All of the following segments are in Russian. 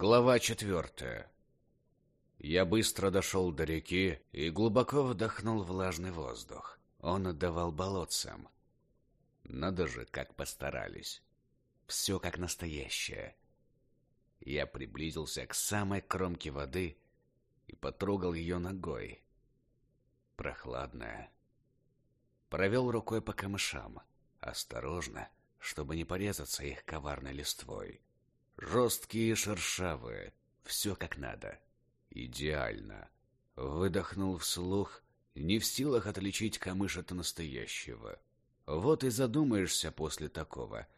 Глава четвертая. Я быстро дошел до реки и глубоко вдохнул влажный воздух. Он отдавал болотцам. Надо же, как постарались. Все как настоящее. Я приблизился к самой кромке воды и потрогал ее ногой. Прохладная. Провел рукой по камышам, осторожно, чтобы не порезаться их коварной листвой. Жесткие шершавые, все как надо. Идеально. Выдохнул вслух, не в силах отличить камыш от настоящего. Вот и задумаешься после такого.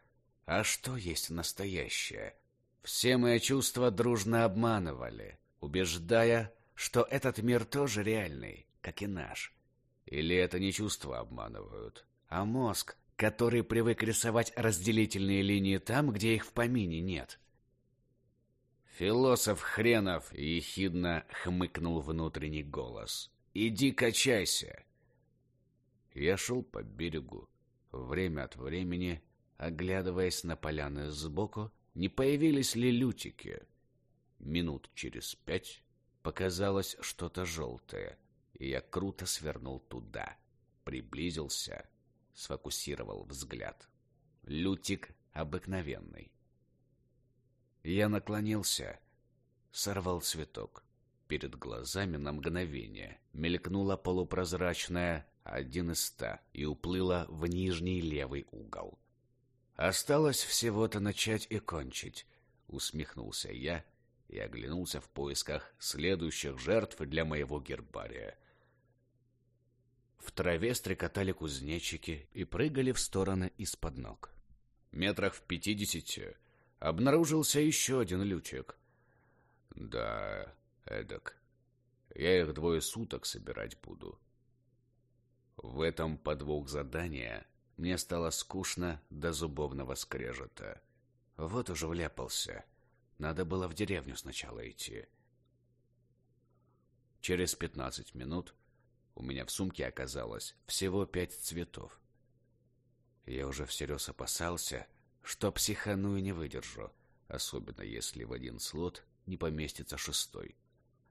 А что есть настоящее? Все мои чувства дружно обманывали, убеждая, что этот мир тоже реальный, как и наш. Или это не чувства обманывают, а мозг, который привык рисовать разделительные линии там, где их в помине нет. «Философ хренов!» — ехидно хмыкнул внутренний голос. «Иди качайся!» Я шел по берегу, время от времени, оглядываясь на поляны сбоку, не появились ли лютики. Минут через пять показалось что-то желтое, и я круто свернул туда. Приблизился, сфокусировал взгляд. Лютик обыкновенный. Я наклонился, сорвал цветок. Перед глазами на мгновение мелькнула полупрозрачная один из ста и уплыла в нижний левый угол. Осталось всего-то начать и кончить, усмехнулся я и оглянулся в поисках следующих жертв для моего гербария. В траве стрекотали кузнечики и прыгали в стороны из-под ног. Метрах в пятидесяти обнаружился еще один лючек. Да, эдак. Я их двое суток собирать буду. В этом подвох задания мне стало скучно до зубовного скрежета. Вот уже вляпался. Надо было в деревню сначала идти. Через пятнадцать минут у меня в сумке оказалось всего пять цветов. Я уже всерьез опасался, что психану и не выдержу, особенно если в один слот не поместится шестой.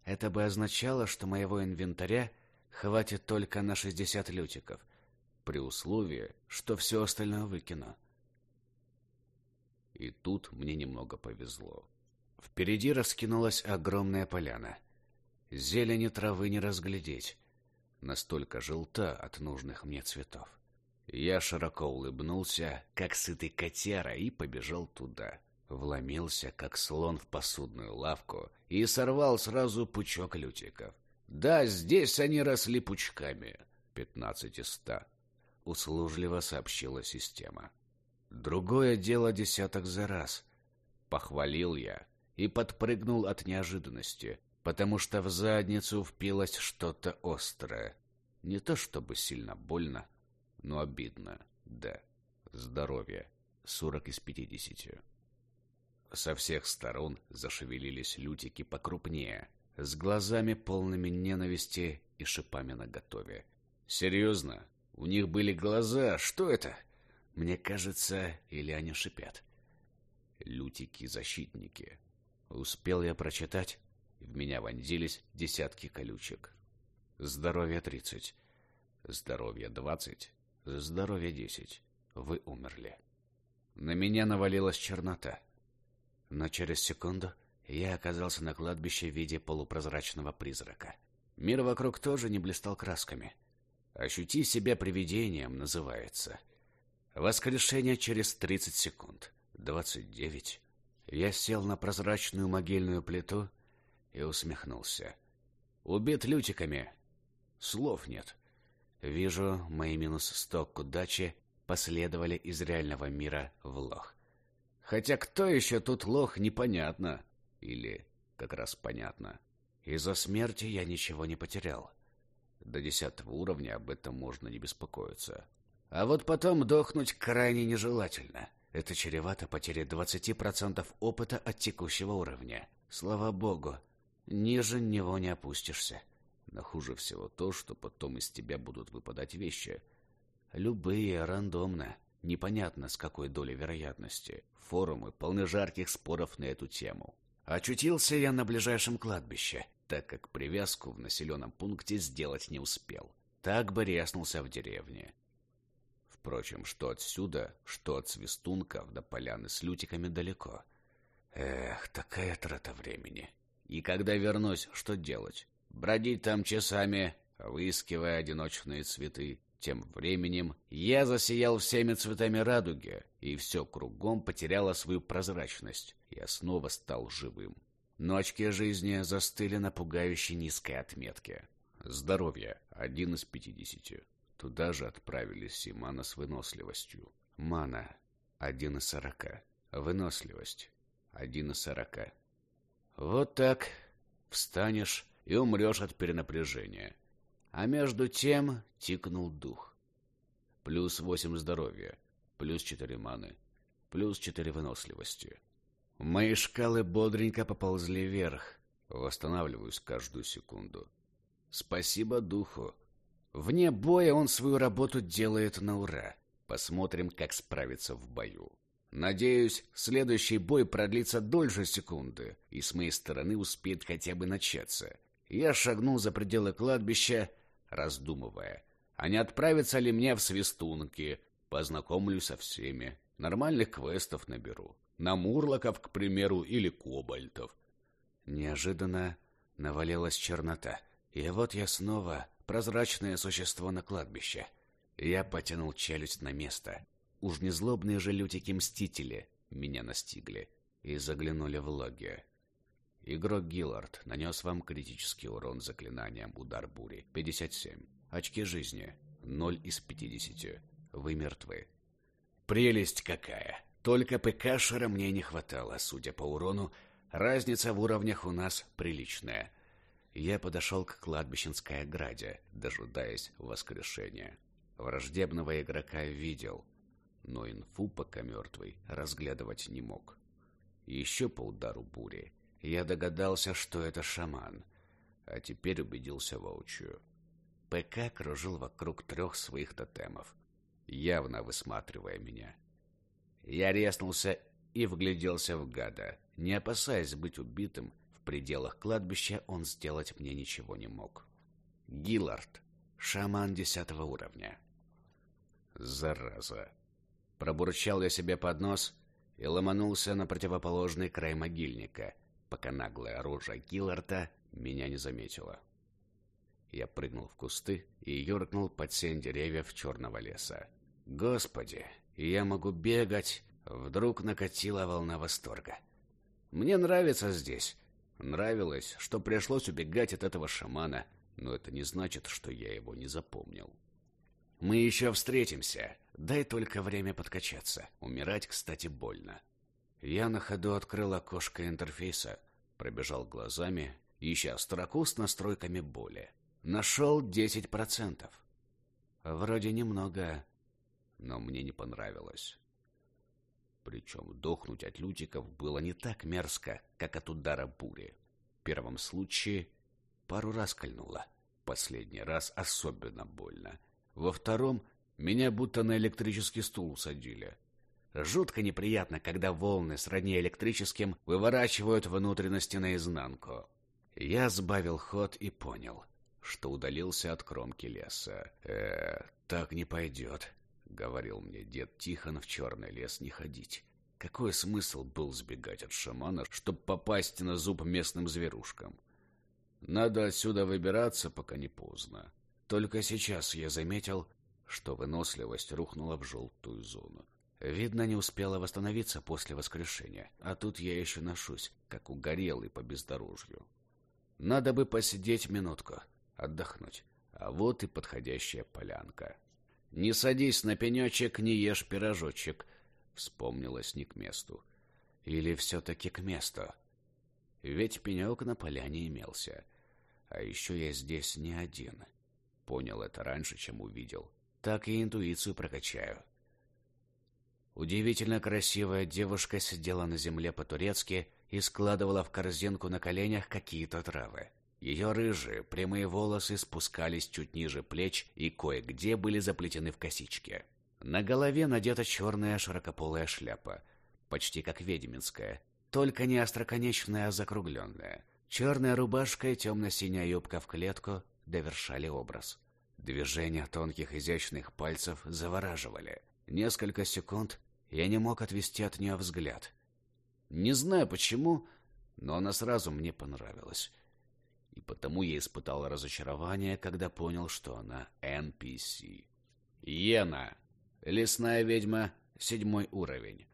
Это бы означало, что моего инвентаря хватит только на 60 лютиков, при условии, что все остальное выкину. И тут мне немного повезло. Впереди раскинулась огромная поляна. Зелени травы не разглядеть, настолько желта от нужных мне цветов. Я широко улыбнулся, как сытый котяра, и побежал туда. Вломился, как слон в посудную лавку, и сорвал сразу пучок лютиков. Да, здесь они росли пучками. Пятнадцать из ста. Услужливо сообщила система. Другое дело десяток за раз. Похвалил я и подпрыгнул от неожиданности, потому что в задницу впилось что-то острое. Не то чтобы сильно больно, но обидно, да. Здоровье. Сорок из пятидесяти. Со всех сторон зашевелились лютики покрупнее, с глазами полными ненависти и шипами наготове. Серьезно? У них были глаза? Что это? Мне кажется, или они шипят. Лютики-защитники. Успел я прочитать, в меня вонзились десятки колючек. Здоровье тридцать. Здоровье двадцать. Здоровье десять. Вы умерли. На меня навалилась чернота. Но через секунду я оказался на кладбище в виде полупрозрачного призрака. Мир вокруг тоже не блистал красками. «Ощути себя привидением» называется. Воскрешение через 30 секунд. 29. Я сел на прозрачную могильную плиту и усмехнулся. Убит лютиками. Слов нет. Вижу, мои минус сто к удаче последовали из реального мира в лох. Хотя кто еще тут лох, непонятно. Или как раз понятно. Из-за смерти я ничего не потерял. До десятого уровня об этом можно не беспокоиться. А вот потом дохнуть крайне нежелательно. Это чревато потерей 20% опыта от текущего уровня. Слава богу, ниже него не опустишься. Но хуже всего то, что потом из тебя будут выпадать вещи. Любые, рандомно. Непонятно, с какой долей вероятности. Форумы полны жарких споров на эту тему. Очутился я на ближайшем кладбище, так как привязку в населенном пункте сделать не успел. Так бы ряснулся в деревне. Впрочем, что отсюда, что от свистунков до поляны с лютиками далеко. Эх, такая трата времени. И когда вернусь, что делать? Бродить там часами, выискивая одиночные цветы. Тем временем я засиял всеми цветами радуги, и все кругом потеряло свою прозрачность. Я снова стал живым. Но очки жизни застыли на пугающе низкой отметке. Здоровье – один из пятидесяти. Туда же отправились Симана с выносливостью. Мана – один из сорока. Выносливость – один из сорока. Вот так встанешь и умрешь от перенапряжения. А между тем тикнул дух. Плюс восемь здоровья, плюс четыре маны, плюс четыре выносливости. Мои шкалы бодренько поползли вверх. Восстанавливаюсь каждую секунду. Спасибо духу. Вне боя он свою работу делает на ура. Посмотрим, как справится в бою. Надеюсь, следующий бой продлится дольше секунды, и с моей стороны успеет хотя бы начаться. Я шагнул за пределы кладбища, раздумывая, а не отправиться ли мне в свистунки, познакомлюсь со всеми, нормальных квестов наберу. На мурлоков, к примеру, или кобальтов. Неожиданно навалилась чернота, и вот я снова прозрачное существо на кладбище. Я потянул челюсть на место. Уж не злобные же лютики-мстители меня настигли и заглянули в логи. Игрок Гиллард нанес вам критический урон заклинанием «Удар бури» 57. Очки жизни 0 из 50. Вы мертвы. Прелесть какая! Только ПКшера мне не хватало, судя по урону, разница в уровнях у нас приличная. Я подошел к кладбищенской ограде, дожидаясь воскрешения. Враждебного игрока видел, но инфу пока мертвый разглядывать не мог. Еще по удару бури я догадался, что это шаман, а теперь убедился воочию. ПК кружил вокруг трех своих тотемов, явно высматривая меня. Я резнулся и вгляделся в гада. Не опасаясь быть убитым, в пределах кладбища он сделать мне ничего не мог. Гиллард, шаман десятого уровня. Зараза. Пробурчал я себе под нос и ломанулся на противоположный край могильника, пока наглое оружие Гилларда меня не заметило. Я прыгнул в кусты и юркнул под сень деревьев черного леса. Господи, я могу бегать! Вдруг накатила волна восторга. Мне нравится здесь. Нравилось, что пришлось убегать от этого шамана, но это не значит, что я его не запомнил. Мы еще встретимся. Дай только время подкачаться. Умирать, кстати, больно. Я на ходу открыл окошко интерфейса, пробежал глазами, ища строку с настройками боли. Нашел 10%. Вроде немного, но мне не понравилось. Причем дохнуть от лютиков было не так мерзко, как от удара бури. В первом случае пару раз кольнуло. Последний раз особенно больно. Во втором меня будто на электрический стул усадили. Жутко неприятно, когда волны сродни электрическим выворачивают внутренности наизнанку. Я сбавил ход и понял, что удалился от кромки леса. «Э, так не пойдет», — говорил мне дед Тихон в черный лес не ходить. Какой смысл был сбегать от шамана, чтобы попасть на зуб местным зверушкам? Надо отсюда выбираться, пока не поздно. Только сейчас я заметил, что выносливость рухнула в желтую зону. Видно, не успела восстановиться после воскрешения, а тут я еще ношусь, как угорелый по бездорожью. Надо бы посидеть минутку, отдохнуть. А вот и подходящая полянка. Не садись на пенечек, не ешь пирожочек, Вспомнилось не к месту. Или все-таки к месту. Ведь пенек на поляне имелся. А еще я здесь не один. Понял это раньше, чем увидел. Так и интуицию прокачаю. Удивительно красивая девушка сидела на земле по-турецки и складывала в корзинку на коленях какие-то травы. Ее рыжие, прямые волосы спускались чуть ниже плеч и кое-где были заплетены в косички. На голове надета черная широкополая шляпа, почти как ведьминская, только не остроконечная, а закругленная. Черная рубашка и темно-синяя юбка в клетку довершали образ. Движения тонких изящных пальцев завораживали. Несколько секунд я не мог отвести от нее взгляд. Не знаю почему, но она сразу мне понравилась. И потому я испытал разочарование, когда понял, что она NPC. Йена. Лесная ведьма, седьмой уровень.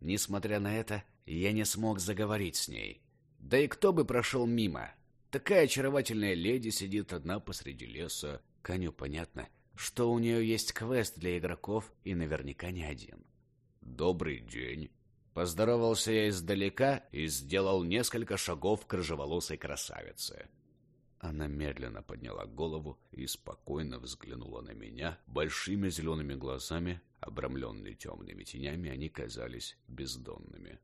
Несмотря на это, я не смог заговорить с ней. Да и кто бы прошел мимо? Такая очаровательная леди сидит одна посреди леса. Коню понятно, что у нее есть квест для игроков и наверняка не один. «Добрый день!» Поздоровался я издалека и сделал несколько шагов к рыжеволосой красавице. Она медленно подняла голову и спокойно взглянула на меня. Большими зелеными глазами, обрамленные темными тенями, они казались бездонными.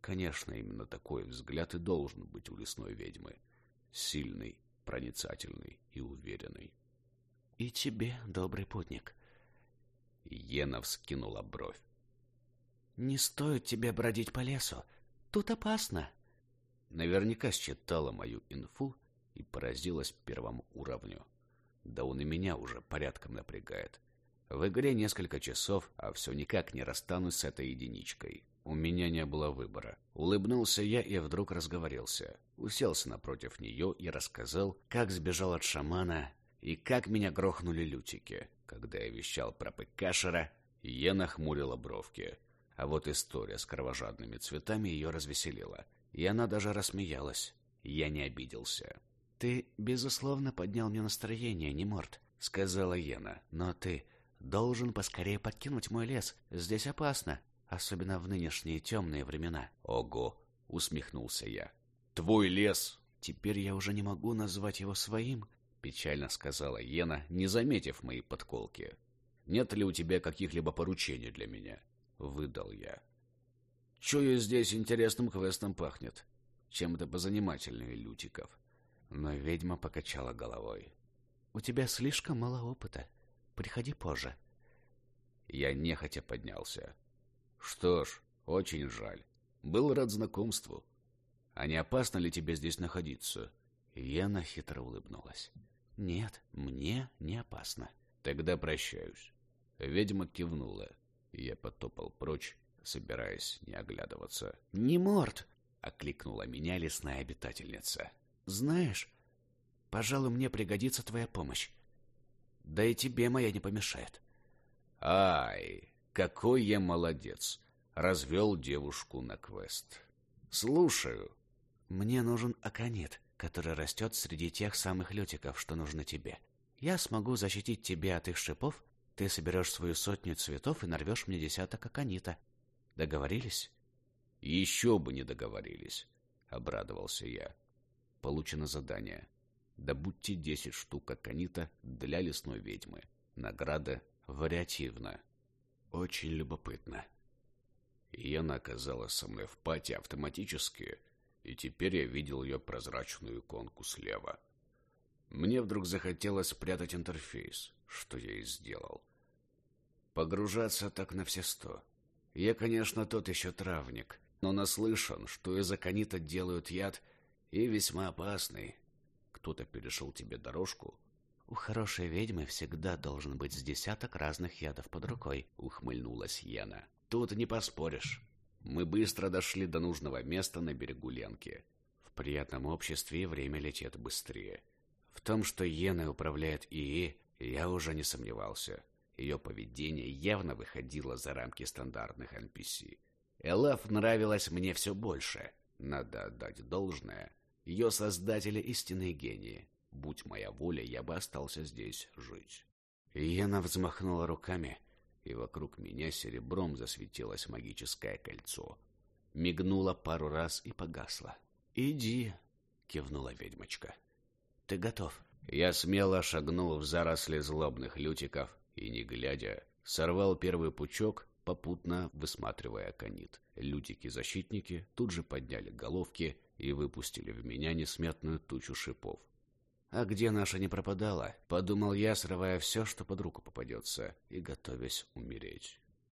Конечно, именно такой взгляд и должен быть у лесной ведьмы. Сильный, проницательный и уверенный. «И тебе, добрый путник». Ена вскинула бровь. «Не стоит тебе бродить по лесу. Тут опасно». Наверняка считала мою инфу и поразилась первому уровню. Да он и меня уже порядком напрягает. В игре несколько часов, а все никак не расстанусь с этой единичкой. У меня не было выбора. Улыбнулся я и вдруг разговорился. Уселся напротив нее и рассказал, как сбежал от шамана и как меня грохнули лютики. Когда я вещал про Пекашера, я нахмурила бровки. А вот история с кровожадными цветами ее развеселила. И она даже рассмеялась. Я не обиделся. «Ты, безусловно, поднял мне настроение, не морд», — сказала Ена. «Но ты должен поскорее подкинуть мой лес. Здесь опасно, особенно в нынешние темные времена». «Ого!» — усмехнулся я. «Твой лес!» «Теперь я уже не могу назвать его своим», — печально сказала Ена, не заметив мои подколки. «Нет ли у тебя каких-либо поручений для меня?» Выдал я. Чую, здесь интересным квестом пахнет. Чем-то позанимательнее лютиков. Но ведьма покачала головой. У тебя слишком мало опыта. Приходи позже. Я нехотя поднялся. Что ж, очень жаль. Был рад знакомству. А не опасно ли тебе здесь находиться? Яна хитро улыбнулась. Нет, мне не опасно. Тогда прощаюсь. Ведьма кивнула. Я потопал прочь, собираясь не оглядываться. «Не морд!» — окликнула меня лесная обитательница. «Знаешь, пожалуй, мне пригодится твоя помощь. Да и тебе моя не помешает». «Ай, какой я молодец!» — развел девушку на квест. «Слушаю». «Мне нужен аконит, который растет среди тех самых лютиков, что нужны тебе. Я смогу защитить тебя от их шипов ты соберешь свою сотню цветов и нарвешь мне десяток аконита. Договорились? Еще бы не договорились, обрадовался я. Получено задание. Добудьте десять штук аконита для лесной ведьмы. Награда вариативна. Очень любопытно. Иена оказалась со мной в пати автоматически, и теперь я видел ее прозрачную иконку слева. Мне вдруг захотелось спрятать интерфейс, что я и сделал. Погружаться так на все сто. Я, конечно, тот еще травник, но наслышан, что из аконита делают яд и весьма опасный. Кто-то перешел тебе дорожку? У хорошей ведьмы всегда должен быть с десяток разных ядов под рукой, ухмыльнулась Яна. Тут не поспоришь. Мы быстро дошли до нужного места на берегу Ленки. В приятном обществе время летит быстрее. В том, что Йеной управляет ИИ, я уже не сомневался. Ее поведение явно выходило за рамки стандартных NPC. Элаф нравилась мне все больше. Надо отдать должное. Ее создатели истинные гении. Будь моя воля, я бы остался здесь жить. Яна взмахнула руками, и вокруг меня серебром засветилось магическое кольцо. Мигнуло пару раз и погасло. «Иди», — кивнула ведьмочка. «Ты готов?» Я смело шагнул в заросли злобных лютиков и, не глядя, сорвал первый пучок, попутно высматривая конит. Лютики-защитники тут же подняли головки и выпустили в меня несметную тучу шипов. А где наша не пропадала, подумал я, срывая все, что под руку попадется, и готовясь умереть.